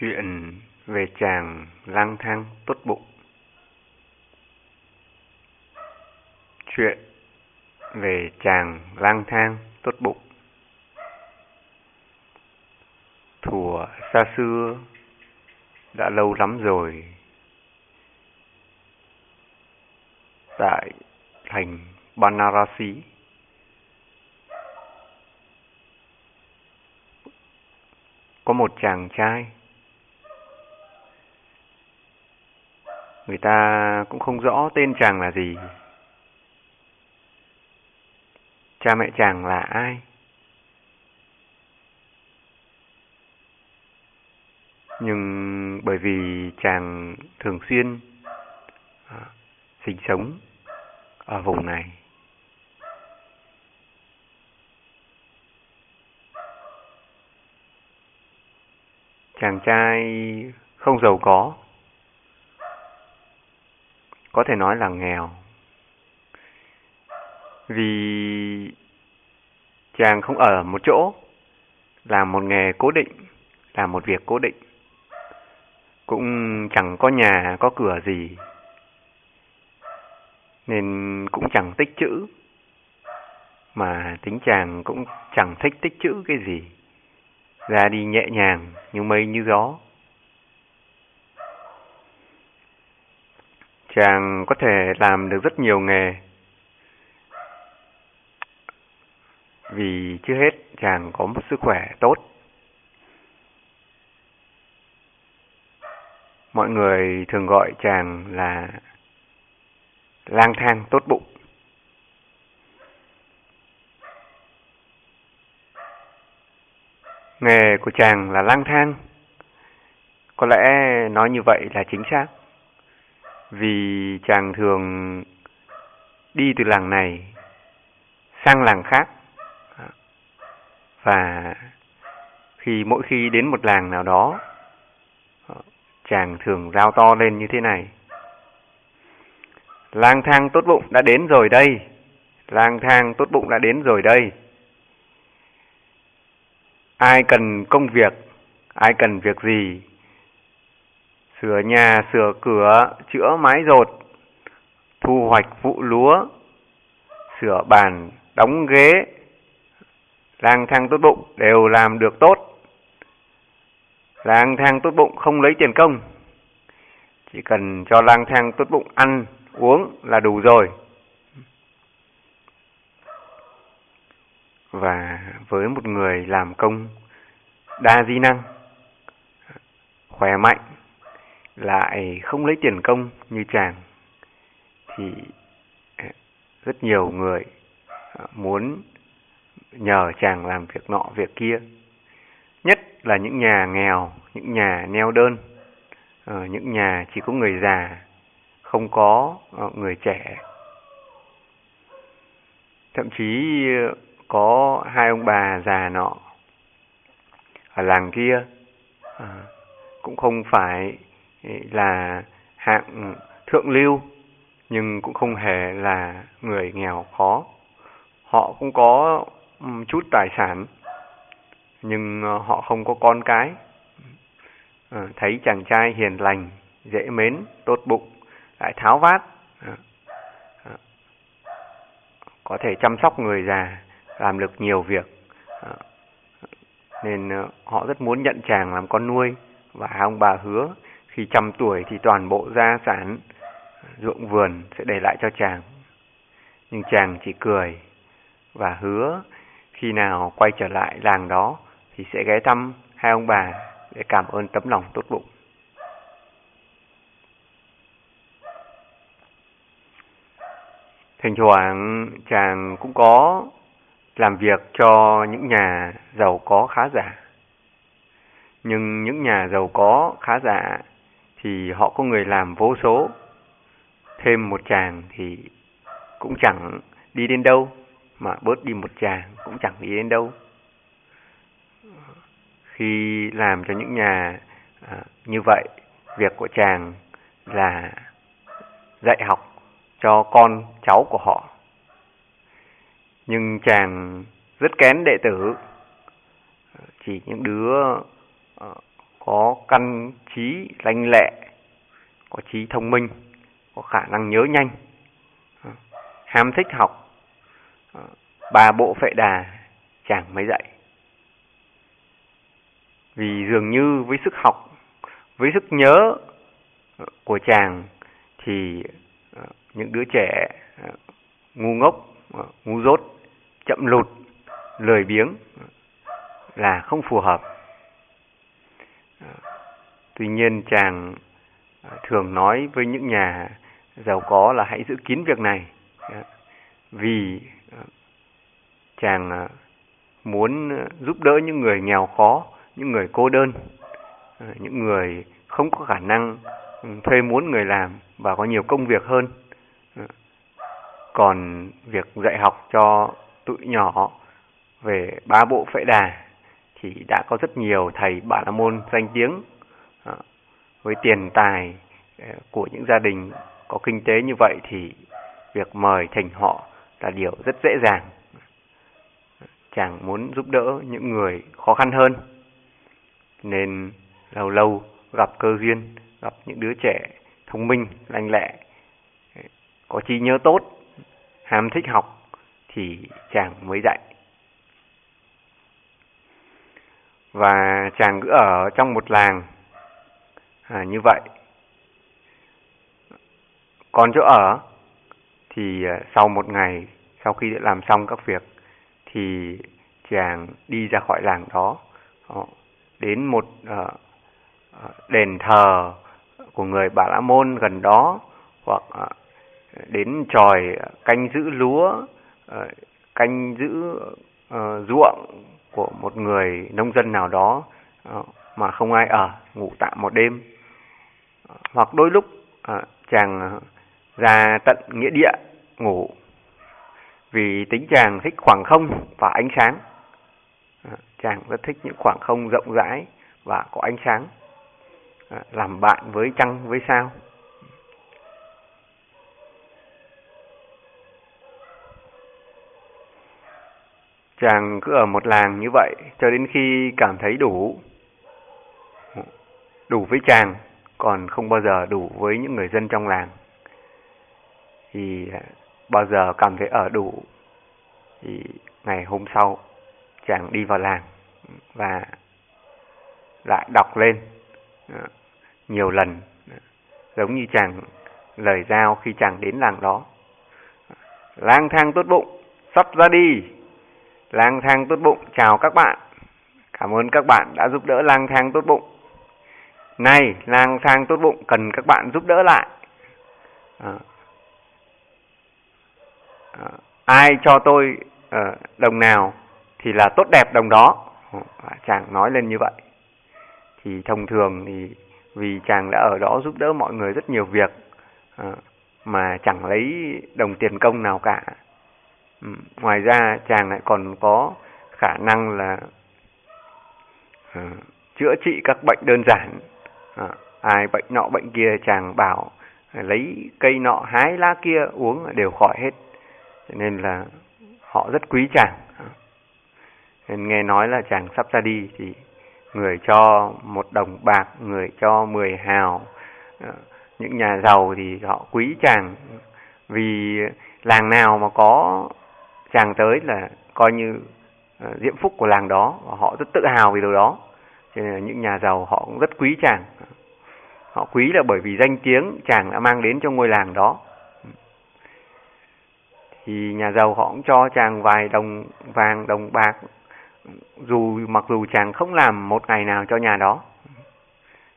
Chuyện về chàng lang thang tốt bụng. Chuyện về chàng lang thang tốt bụng. Thủa xa xưa đã lâu lắm rồi, Tại thành Banarasi. Có một chàng trai Người ta cũng không rõ tên chàng là gì. Cha mẹ chàng là ai? Nhưng bởi vì chàng thường xuyên à, sinh sống ở vùng này. Chàng trai không giàu có có thể nói là nghèo. Vì chàng không ở một chỗ, làm một nghề cố định, làm một việc cố định. Cũng chẳng có nhà, có cửa gì. Nên cũng chẳng tích chữ. Mà tính chàng cũng chẳng thích tích chữ cái gì. Ra đi nhẹ nhàng, như mây như gió. Chàng có thể làm được rất nhiều nghề. Vì chưa hết, chàng có một sức khỏe tốt. Mọi người thường gọi chàng là lang thang tốt bụng. Nghề của chàng là lang thang. Có lẽ nói như vậy là chính xác vì chàng thường đi từ làng này sang làng khác. Và khi mỗi khi đến một làng nào đó, chàng thường rao to lên như thế này. Lang thang tốt bụng đã đến rồi đây. Lang thang tốt bụng đã đến rồi đây. Ai cần công việc, ai cần việc gì sửa nhà, sửa cửa, chữa mái rột, thu hoạch vụ lúa, sửa bàn, đóng ghế, lang thang tốt bụng đều làm được tốt. Lang thang tốt bụng không lấy tiền công, chỉ cần cho lang thang tốt bụng ăn, uống là đủ rồi. Và với một người làm công đa di năng, khỏe mạnh, lại không lấy tiền công như chàng, thì à, rất nhiều người à, muốn nhờ chàng làm việc nọ việc kia. Nhất là những nhà nghèo, những nhà neo đơn ờ, những nhà chỉ có người già, không có ờ, người trẻ. Thậm chí ờ, có hai ông bà già nọ ở làng kia cũng không phải là hạng thượng lưu nhưng cũng không hề là người nghèo khó. Họ cũng có chút tài sản nhưng ờ, họ không có con cái. Ờ, thấy chàng trai hiền lành, dễ mến, tốt bụng, lại tháo vát, ờ, có thể chăm sóc người già, làm được nhiều việc. Nên họ rất muốn nhận chàng làm con nuôi và ông bà hứa khi trăm tuổi thì toàn bộ gia sản ruộng vườn sẽ để lại cho chàng. Nhưng chàng chỉ cười và hứa khi nào quay trở lại làng đó thì sẽ ghé thăm hai ông bà để cảm ơn tấm lòng tốt bụng. Thỉnh thoảng chàng cũng có làm việc cho những nhà giàu có khá giả. Nhưng những nhà giàu có khá giả thì họ có người làm vô số. Thêm một chàng thì cũng chẳng đi đến đâu, mà bớt đi một chàng cũng chẳng đi đến đâu. Khi làm cho những nhà à, như vậy, việc của chàng là dạy học cho con cháu của họ. Nhưng chàng rất kén đệ tử, chỉ những đứa ờ, có căn trí lanh lẹ, có trí thông minh, có khả năng nhớ nhanh. Ham thích học, ba bộ phệ đà chàng mới dạy. Vì dường như với sức học, với sức nhớ của chàng thì những đứa trẻ ngu ngốc, ngu dốt, chậm lụt, lười biếng là không phù hợp tuy nhiên chàng à, thường nói với những nhà giàu có là hãy giữ kín việc này. Dạ. Vì à, chàng à, muốn giúp đỡ những người nghèo khó, những người cô đơn những người không có khả năng thuê muốn người làm và có nhiều công việc hơn. Dạ. Còn việc dạy học cho tụi nhỏ về ba bộ phệ đà thì đã có rất nhiều thầy bà la môn danh tiếng à, với tiền tài à, của những gia đình có kinh tế như vậy thì việc mời thành họ là điều rất dễ dàng. Chàng muốn giúp đỡ những người khó khăn hơn, nên lâu lâu gặp cơ duyên, gặp những đứa trẻ thông minh, lanh lẹ à, có trí nhớ tốt, ham thích học thì chàng mới dạy. Và chàng cứ ở trong một làng. À, như vậy. Còn chỗ ở thì à, sau một ngày sau khi đã làm xong các việc thì chàng đi ra khỏi làng đó. Đến một uh, đền thờ của người Bà La Môn gần đó. Hoặc uh, đến tròi canh giữ lúa, uh, canh giữ uh, ruộng của một người nông dân nào đó ờ, mà không ai ở, ngủ tạm một đêm. Ờ, hoặc đôi lúc ờ, chàng ra tận nghĩa địa ngủ vì tính chàng thích khoảng không và ánh sáng. Chàng rất thích những khoảng không rộng rãi và có ánh sáng, làm bạn với trăng với sao. Chàng cứ ở một làng như vậy cho đến khi cảm thấy đủ. Đủ với chàng, còn không bao giờ đủ với những người dân trong làng. Thì bao giờ cảm thấy ở đủ thì ngày hôm sau chàng đi vào làng và lại đọc lên à, nhiều lần à, giống như chàng lời giao khi chàng đến làng đó lang thang tốt bụng sắp ra đi lang thang tốt bụng chào các bạn. Cảm ơn các bạn đã giúp đỡ lang thang tốt bụng. Này lang thang tốt bụng cần các bạn giúp đỡ lại. À, à, ai cho tôi à, đồng nào thì là tốt đẹp đồng đó. À, chàng nói lên như vậy. Thì thông thường thì vì chàng đã ở đó giúp đỡ mọi người rất nhiều việc à, mà chẳng lấy đồng tiền công nào cả ngoài ra chàng lại còn có khả năng là uh, chữa trị các bệnh đơn giản. Uh, ai bệnh nọ bệnh kia chàng bảo lấy cây nọ hái lá kia uống đều khỏi hết. Cho nên là họ rất quý chàng. Nên nghe nói là chàng sắp ra đi thì người cho một đồng bạc người cho mười hào. Ờ, những nhà giàu thì họ quý chàng. Vì làng nào mà có chàng tới là coi như ờ, diễm phúc của làng đó, và họ rất tự hào vì điều đó. Cho nên là những nhà giàu họ cũng rất quý chàng. Họ quý là bởi vì danh tiếng chàng đã mang đến cho ngôi làng đó. Thì nhà giàu họ cũng cho chàng vài đồng vàng, đồng bạc, dù mặc dù chàng không làm một ngày nào cho nhà đó.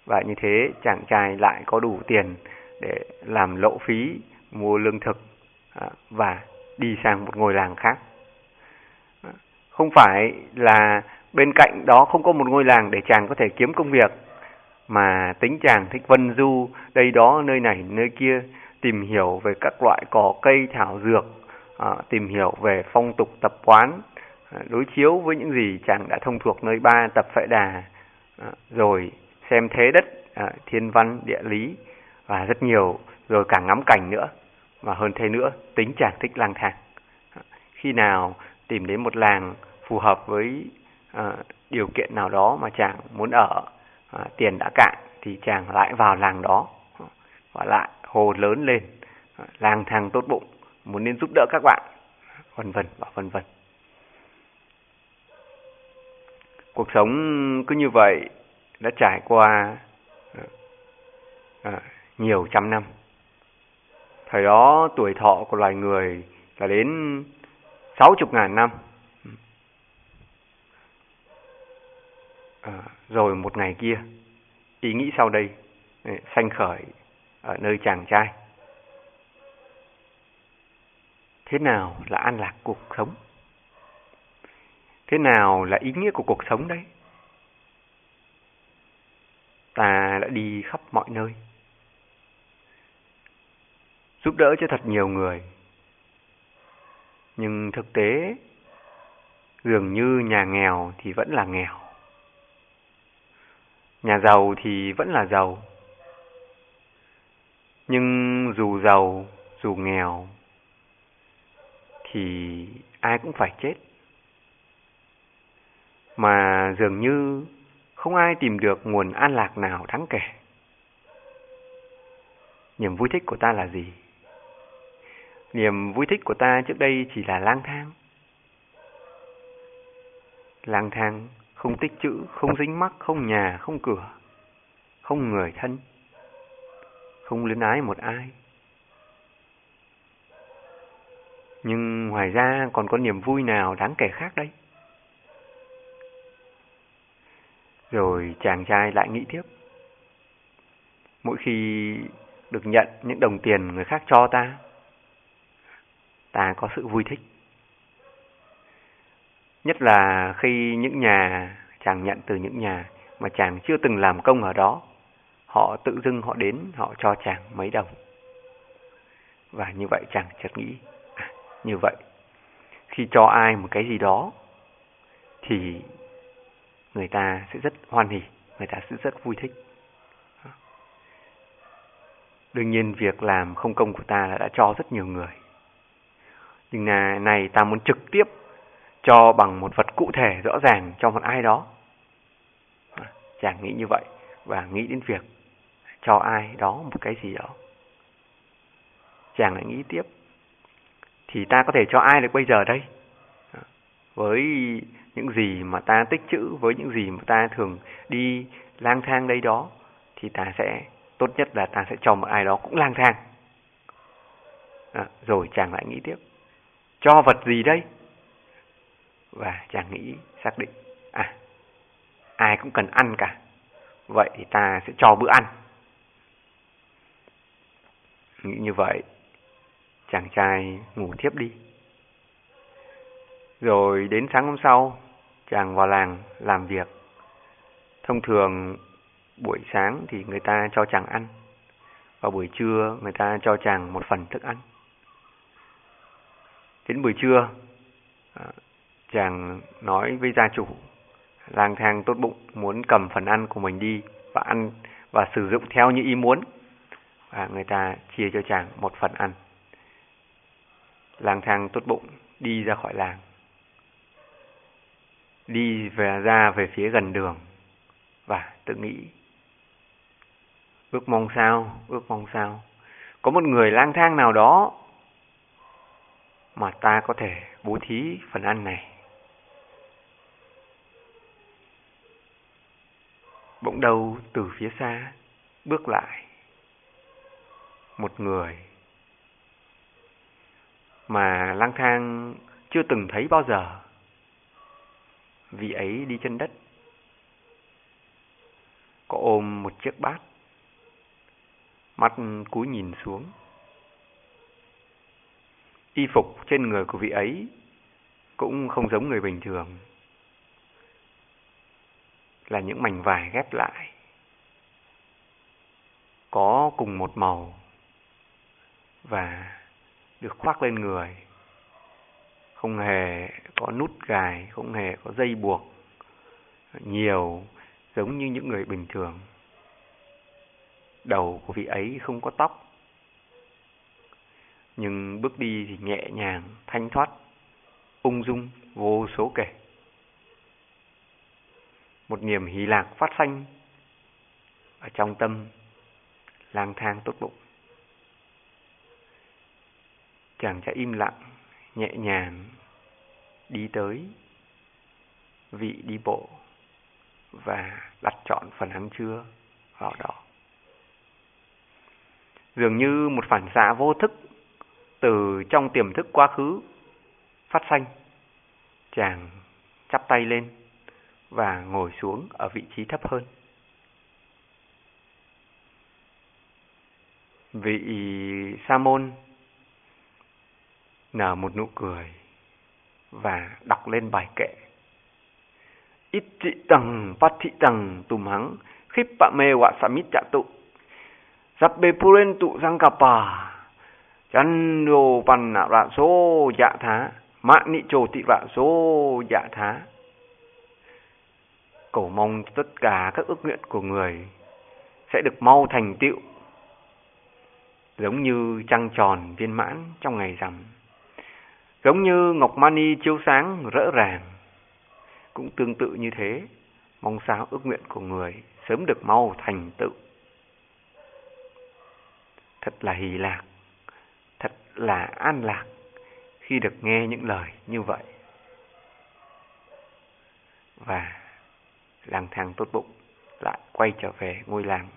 Và như thế chàng trai lại có đủ tiền để làm lộ phí, mua lương thực à, và đi sang một ngôi làng khác không phải là bên cạnh đó không có một ngôi làng để chàng có thể kiếm công việc mà tính chàng thích vân du đây đó nơi này nơi kia tìm hiểu về các loại cỏ cây thảo dược à, tìm hiểu về phong tục tập quán, à, đối chiếu với những gì chàng đã thông thuộc nơi ba tập phệ đà, à, rồi xem thế đất, à, thiên văn, địa lý và rất nhiều, rồi cả ngắm cảnh nữa. Và hơn thế nữa, tính chàng thích lang thang. Khi nào tìm đến một làng phù hợp với à, điều kiện nào đó mà chàng muốn ở à, tiền đã cạn thì chàng lại vào làng đó và lại hồ lớn lên à, lang thang tốt bụng muốn nên giúp đỡ các bạn vân vân và vân vân cuộc sống cứ như vậy đã trải qua à, nhiều trăm năm thời đó tuổi thọ của loài người là đến sáu chục ngàn năm. À, rồi một ngày kia ý nghĩ sau đây ừ, sanh khởi ở nơi chàng trai. Thế nào là an lạc cuộc sống? Thế nào là ý nghĩa của cuộc sống đấy? Ta đã đi khắp mọi nơi giúp đỡ cho thật nhiều người. Nhưng thực tế, dường như nhà nghèo thì vẫn là nghèo. Nhà giàu thì vẫn là giàu. Nhưng dù giàu, dù nghèo thì ai cũng phải chết. Mà dường như không ai tìm được nguồn an lạc nào đáng kể. Niềm vui thích của ta là gì? Niềm vui thích của ta trước đây chỉ là lang thang. Lang thang, không tích chữ, không dính mắc, không nhà, không cửa, không người thân, không luyến ái một ai. Nhưng ngoài ra còn có niềm vui nào đáng kể khác đây? Rồi chàng trai lại nghĩ tiếp. Mỗi khi được nhận những đồng tiền người khác cho ta ta có sự vui thích. Nhất là khi những nhà chàng nhận từ những nhà mà chàng chưa từng làm công ở đó họ tự dưng họ đến họ cho chàng mấy đồng. Và như vậy chàng chợt nghĩ à, như vậy khi cho ai một cái gì đó thì người ta sẽ rất hoan hỉ người ta sẽ rất vui thích. Đương nhiên việc làm không công của ta là đã cho rất nhiều người nhưng là này ta muốn trực tiếp cho bằng một vật cụ thể rõ ràng cho một ai đó. Chàng nghĩ như vậy và nghĩ đến việc cho ai đó một cái gì đó. Chàng lại nghĩ tiếp thì ta có thể cho ai được bây giờ đây? Với những gì mà ta tích trữ với những gì mà ta thường đi lang thang đây đó thì ta sẽ tốt nhất là ta sẽ cho một ai đó cũng lang thang. À, rồi chàng lại nghĩ tiếp cho vật gì đây? Và chàng nghĩ, xác định. À ai cũng cần ăn cả. Vậy thì ta sẽ cho bữa ăn. Nghĩ như vậy, chàng trai ngủ thiếp đi. Rồi đến sáng hôm sau, chàng vào làng làm việc. Thông thường, buổi sáng thì người ta cho chàng ăn. Và buổi trưa, người ta cho chàng một phần thức ăn đến buổi trưa à, chàng nói với gia chủ, lang thang tốt bụng, muốn cầm phần ăn của mình đi và ăn và sử dụng theo như ý muốn. Và người ta chia cho chàng một phần ăn. Lang thang tốt bụng đi ra khỏi làng. Đi về, ra về phía gần đường và tự nghĩ, ước mong sao, ước mong sao. Có một người lang thang nào đó mà ta có thể bố thí phần ăn này. Bỗng đâu từ phía xa, bước lại một người mà lang thang chưa từng thấy bao giờ. Vị ấy đi chân đất, có ôm một chiếc bát, mắt cúi nhìn xuống y phục trên người của vị ấy cũng không giống người bình thường, là những mảnh vải ghép lại, có cùng một màu và được khoác lên người. Không hề có nút gài, không hề có dây buộc, nhiều giống như những người bình thường. Đầu của vị ấy không có tóc nhưng bước đi thì nhẹ nhàng, thanh thoát, ung dung, vô số kể. Một niềm hỷ lạc phát sanh ở trong tâm, lang thang tốt bụng. Chàng trai im lặng, nhẹ nhàng, đi tới vị đi bộ và đặt chọn phần ăn trưa vào đó. Dường như một phản xạ vô thức từ trong tiềm thức quá khứ phát sanh, chàng chắp tay lên và ngồi xuống ở vị trí thấp hơn. Vị sa môn nở một nụ cười và đọc lên bài kệ. Ít trị tầng, phát thị tầng, tùm hắng, khíp bạ mê wạ sa mít trạ tụ. Giáp bê puren tụ răng cà bà chăn đồ văn nạ rạ số dạ thá, mạ nị trồ tị rạ số dạ thá. Cầu mong tất cả các ước nguyện của người sẽ được mau thành tựu, giống như trăng tròn viên mãn trong ngày rằm, giống như ngọc mani chiếu sáng rỡ ràng. Cũng tương tự như thế, mong sao ước nguyện của người sớm được mau thành tựu. Thật là hỷ lạc là an lạc khi được nghe những lời như vậy. Và lang thang tốt bụng lại quay trở về ngôi làng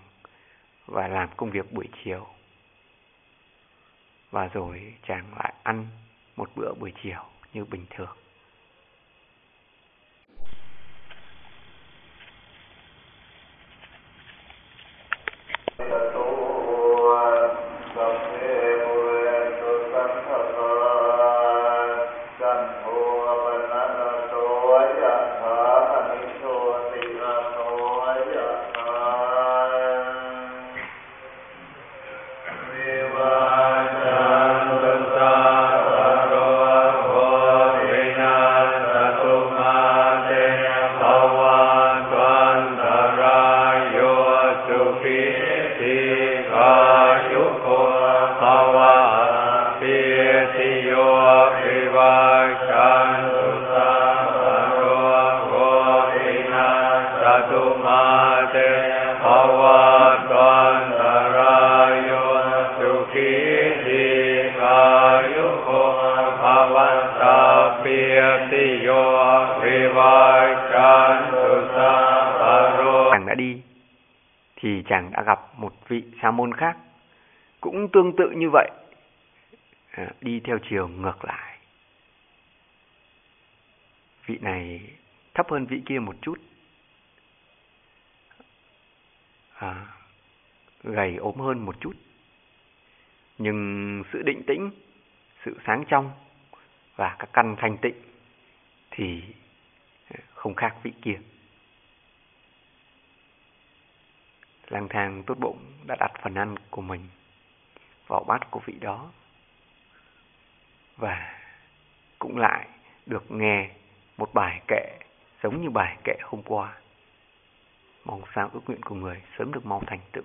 và làm công việc buổi chiều. Và rồi chàng lại ăn một bữa buổi chiều như bình thường. Kia một chút. À, gầy ốm hơn một chút. Nhưng sự định tĩnh sự sáng trong và các căn thanh tịnh thì không khác vị kia. Lang thang tốt bụng đã đặt phần ăn của mình vào bát của vị đó và cũng lại được nghe một bài kệ giống như bài kệ hôm qua. Mong sao ước nguyện của người sớm được mau thành tựu.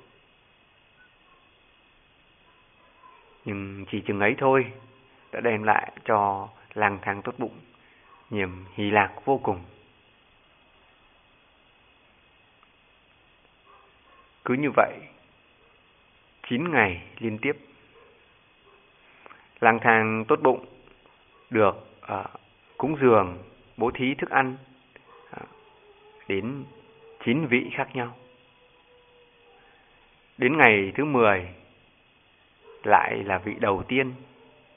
Nhưng chỉ chừng ấy thôi đã đem lại cho lang thang tốt bụng niềm hỷ lạc vô cùng. Cứ như vậy, 9 ngày liên tiếp, lang thang tốt bụng được uh, cúng dường, bố thí thức ăn đến chín vị khác nhau. Đến ngày thứ 10 lại là vị đầu tiên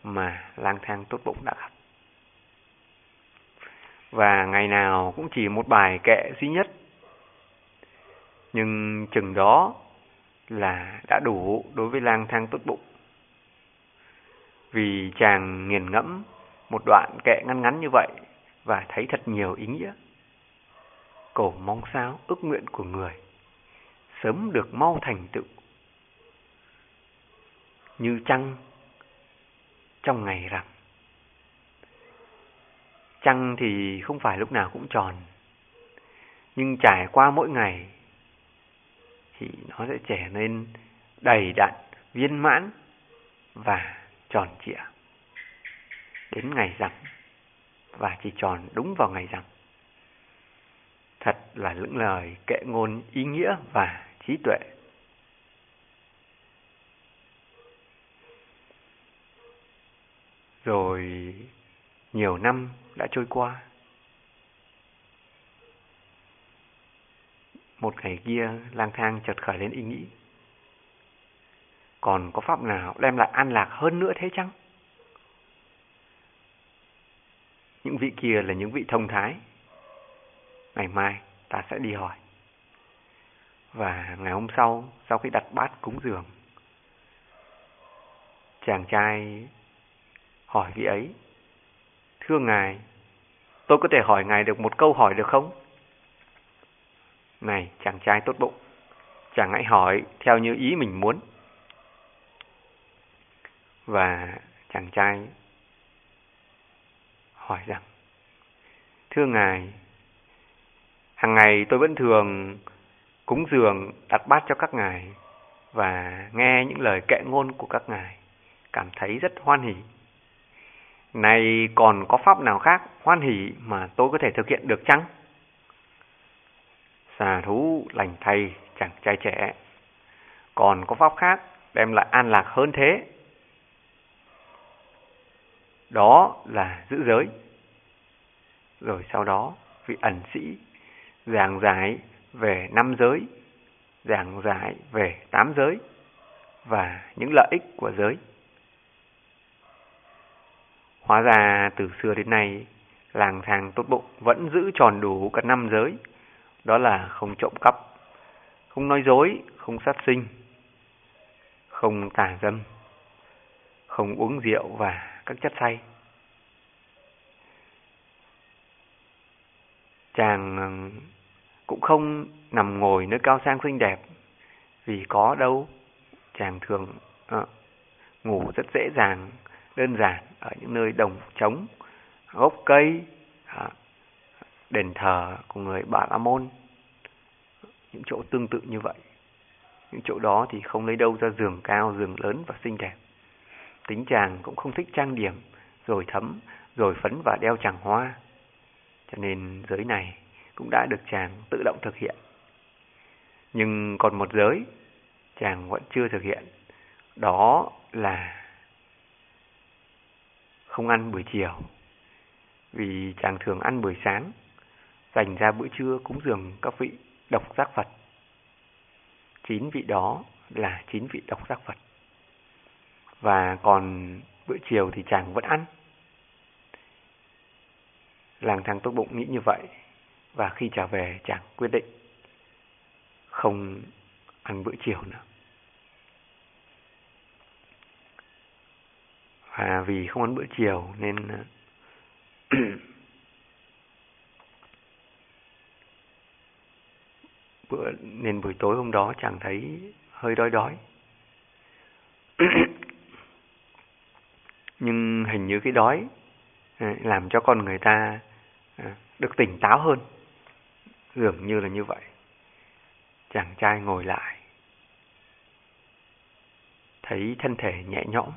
mà lang thang tốt bụng đã gặp. Và ngày nào cũng chỉ một bài kệ duy nhất nhưng chừng đó là đã đủ đối với lang thang tốt bụng. Vì chàng nghiền ngẫm một đoạn kệ ngắn ngắn như vậy và thấy thật nhiều ý nghĩa. Cầu mong sao ước nguyện của người sớm được mau thành tựu. Như trăng trong ngày rằm. Trăng thì không phải lúc nào cũng tròn, nhưng trải qua mỗi ngày thì nó sẽ trở nên đầy đặn, viên mãn và tròn trịa. Đến ngày rằm và chỉ tròn đúng vào ngày rằm. Là những lời kệ ngôn ý nghĩa và trí tuệ. Rồi nhiều năm đã trôi qua. Một ngày kia, lang thang chợt khởi lên ý nghĩ. Còn có pháp nào đem lại an lạc hơn nữa thế chăng? Những vị kia là những vị thông thái. Ngày mai ta sẽ đi hỏi. Và ngày hôm sau, sau khi đặt bát cúng dường, chàng trai hỏi vị ấy, Thưa Ngài, tôi có thể hỏi Ngài được một câu hỏi được không? Này, chàng trai tốt bụng, chàng hãy hỏi theo như ý mình muốn. Và chàng trai hỏi rằng, Thưa Ngài, hàng ngày tôi vẫn thường cúng dường đặt bát cho các ngài và nghe những lời kệ ngôn của các ngài, cảm thấy rất hoan hỉ. Này còn có pháp nào khác hoan hỉ mà tôi có thể thực hiện được chăng? Xà thú lành thay chẳng trai trẻ. Còn có pháp khác đem lại an lạc hơn thế. Đó là giữ giới. Rồi sau đó vị ẩn sĩ giảng giải về năm giới, giảng giải về tám giới và những lợi ích của giới. Hóa ra từ xưa đến nay, làng thang tốt bụng vẫn giữ tròn đủ cả năm giới. Đó là không trộm cắp, không nói dối, không sát sinh, không tà dâm, không uống rượu và các chất say. Chàng cũng không nằm ngồi nơi cao sang xinh đẹp, vì có đâu chàng thường à, ngủ rất dễ dàng, đơn giản ở những nơi đồng trống, gốc cây, à, đền thờ của người Bà La Môn, những chỗ tương tự như vậy. Những chỗ đó thì không lấy đâu ra giường cao, giường lớn và xinh đẹp. Tính chàng cũng không thích trang điểm, rồi thấm, rồi phấn và đeo chàng hoa. Cho nên giới này cũng đã được chàng tự động thực hiện. Nhưng còn một giới chàng vẫn chưa thực hiện, đó là không ăn buổi chiều. Vì chàng thường ăn buổi sáng, dành ra bữa trưa cúng dường các vị độc giác Phật. Chín vị đó là chín vị độc giác Phật. Và còn bữa chiều thì chàng vẫn ăn. Làng thang tốt bụng nghĩ như vậy và khi trở về, chàng quyết định không ăn bữa chiều nữa. Và vì không ăn bữa chiều nên ờ, bữa, nên buổi tối hôm đó chàng thấy hơi đói đói. Nhưng hình như cái đói ờ, làm cho con người ta ờ, được tỉnh táo hơn. Dường như là như vậy. Chàng trai ngồi lại. Thấy thân thể nhẹ nhõm.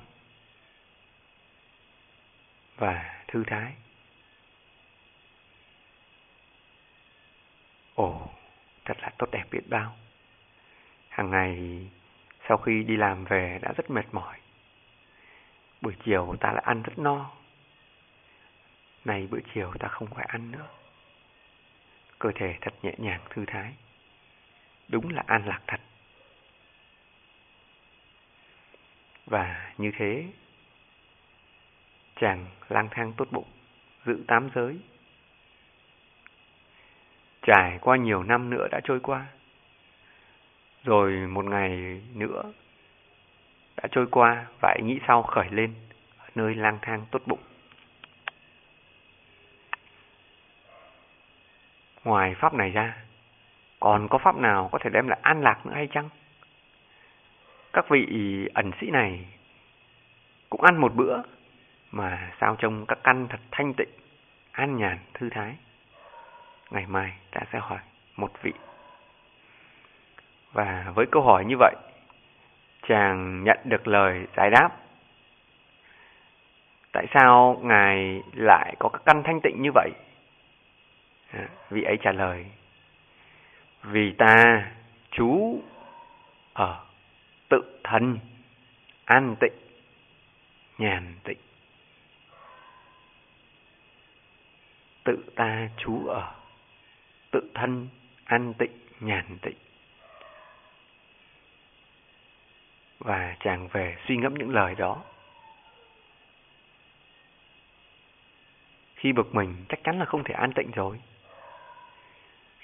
Và thư thái. Ồ, thật là tốt đẹp biết bao. Hàng ngày sau khi đi làm về đã rất mệt mỏi. Buổi chiều ta lại ăn rất no. Này bữa chiều ta không phải ăn nữa cơ thể thật nhẹ nhàng thư thái. Đúng là an lạc thật. Và như thế, chàng lang thang tốt bụng, giữ tám giới. Trải qua nhiều năm nữa đã trôi qua. Rồi một ngày nữa đã trôi qua và ý nghĩ sau khởi lên ở nơi lang thang tốt bụng. Ngoài pháp này ra, còn có pháp nào có thể đem lại an lạc nữa hay chăng? Các vị ẩn sĩ này cũng ăn một bữa mà sao trông các căn thật thanh tịnh, an nhàn, thư thái. Ngày mai ta sẽ hỏi một vị. Và với câu hỏi như vậy, chàng nhận được lời giải đáp. Tại sao Ngài lại có các căn thanh tịnh như vậy? Dạ, vị ấy trả lời, vì ta, chú, ở tự thân, an tịnh, nhàn tịnh. Tự ta trú ở tự thân, an tịnh, nhàn tịnh. Và chàng về suy ngẫm những lời đó. Khi bực mình, chắc chắn là không thể an tịnh rồi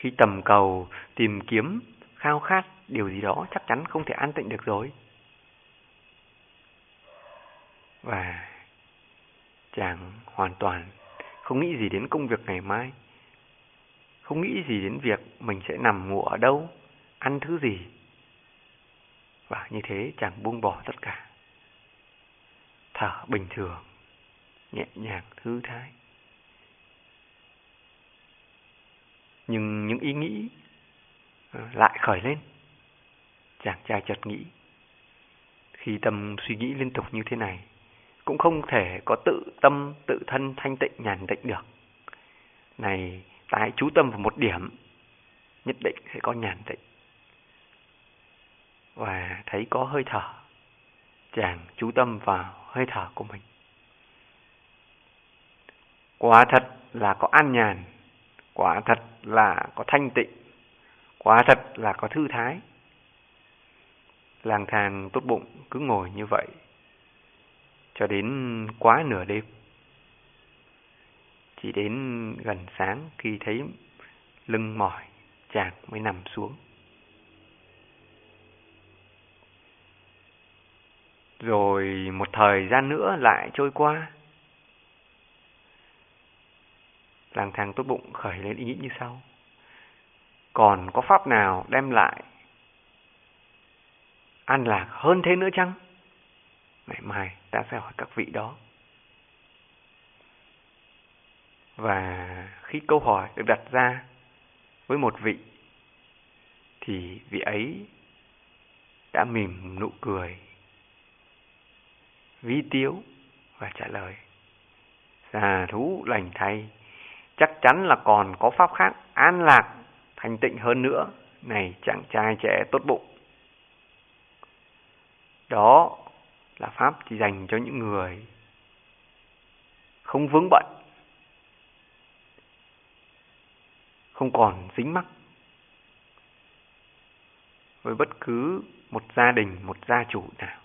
khi tầm cầu, tìm kiếm, khao khát, điều gì đó chắc chắn không thể an tịnh được rồi. Và chàng hoàn toàn không nghĩ gì đến công việc ngày mai. Không nghĩ gì đến việc mình sẽ nằm ngủ ở đâu, ăn thứ gì. Và như thế chàng buông bỏ tất cả. Thở bình thường, nhẹ nhàng, thư thái. Nhưng những ý nghĩ ờ, lại khởi lên. Chàng trai chợt nghĩ, khi tâm suy nghĩ liên tục như thế này, cũng không thể có tự tâm, tự thân thanh tịnh, nhàn tịnh được. Này ta hãy chú tâm vào một điểm, nhất định sẽ có nhàn tịnh. Và thấy có hơi thở, chàng chú tâm vào hơi thở của mình. Quả thật là có an nhàn quả thật là có thanh tịnh, quả thật là có thư thái. Lang thang tốt bụng cứ ngồi như vậy cho đến quá nửa đêm. Chỉ đến gần sáng khi thấy lưng mỏi chàng mới nằm xuống. Rồi một thời gian nữa lại trôi qua. Lang thang tốt bụng khởi lên ý nghĩ như sau. Còn có pháp nào đem lại an lạc hơn thế nữa chăng? Ngày mai ta sẽ hỏi các vị đó. Và khi câu hỏi được đặt ra với một vị, thì vị ấy đã mỉm nụ cười, vi tiếu và trả lời già thú lành thay chắc chắn là còn có pháp khác an lạc thanh tịnh hơn nữa này chàng trai trẻ tốt bụng đó là pháp chỉ dành cho những người không vướng bận không còn dính mắc với bất cứ một gia đình, một gia chủ nào.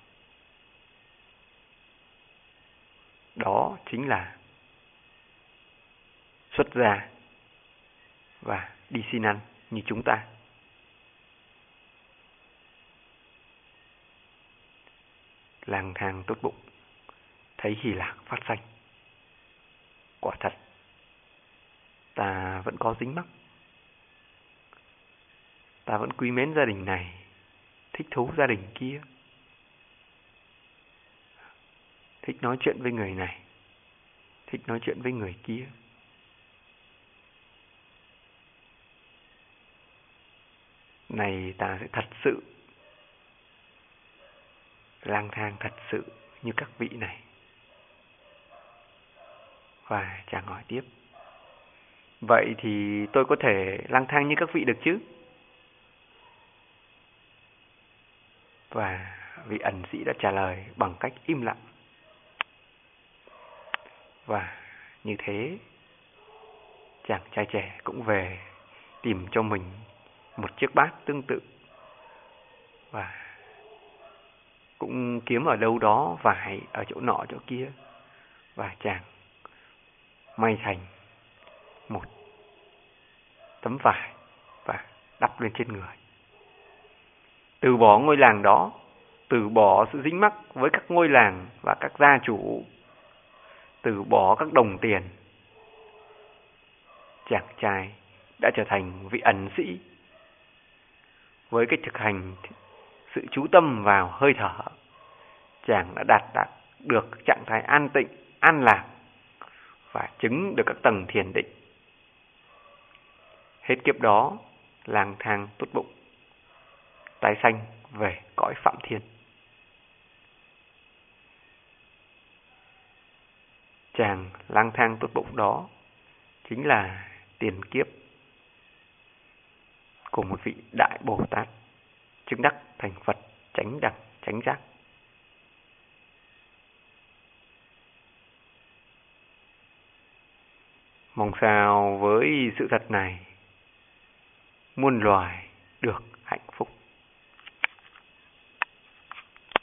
Đó chính là xuất gia và đi xin ăn như chúng ta. Lang thang tốt bụng, thấy hỷ lạc phát sanh. Quả thật, ta vẫn có dính mắc ta vẫn quý mến gia đình này, thích thú gia đình kia. Thích nói chuyện với người này, thích nói chuyện với người kia. Này ta sẽ thật sự lang thang thật sự như các vị này. Và chàng hỏi tiếp. Vậy thì tôi có thể lang thang như các vị được chứ? Và vị ẩn sĩ đã trả lời bằng cách im lặng. Và như thế, chàng trai trẻ cũng về tìm cho mình một chiếc bát tương tự. Và cũng kiếm ở đâu đó vải ở chỗ nọ chỗ kia. Và chàng may thành một tấm vải và đắp lên trên người từ bỏ ngôi làng đó, từ bỏ sự dính mắc với các ngôi làng và các gia chủ, từ bỏ các đồng tiền. Chàng trai đã trở thành vị ẩn sĩ. Với cái thực hành sự chú tâm vào hơi thở, chàng đã đạt đạt được trạng thái an tịnh, an lạc và chứng được các tầng thiền định. Hết kiếp đó, lang thang tốt bụng tái sanh về cõi phạm thiên. Chàng lang thang tốt bụng đó chính là tiền kiếp của một vị đại Bồ Tát chứng đắc thành Phật chánh đẳng chánh giác. Mong sao với sự thật này, muôn loài được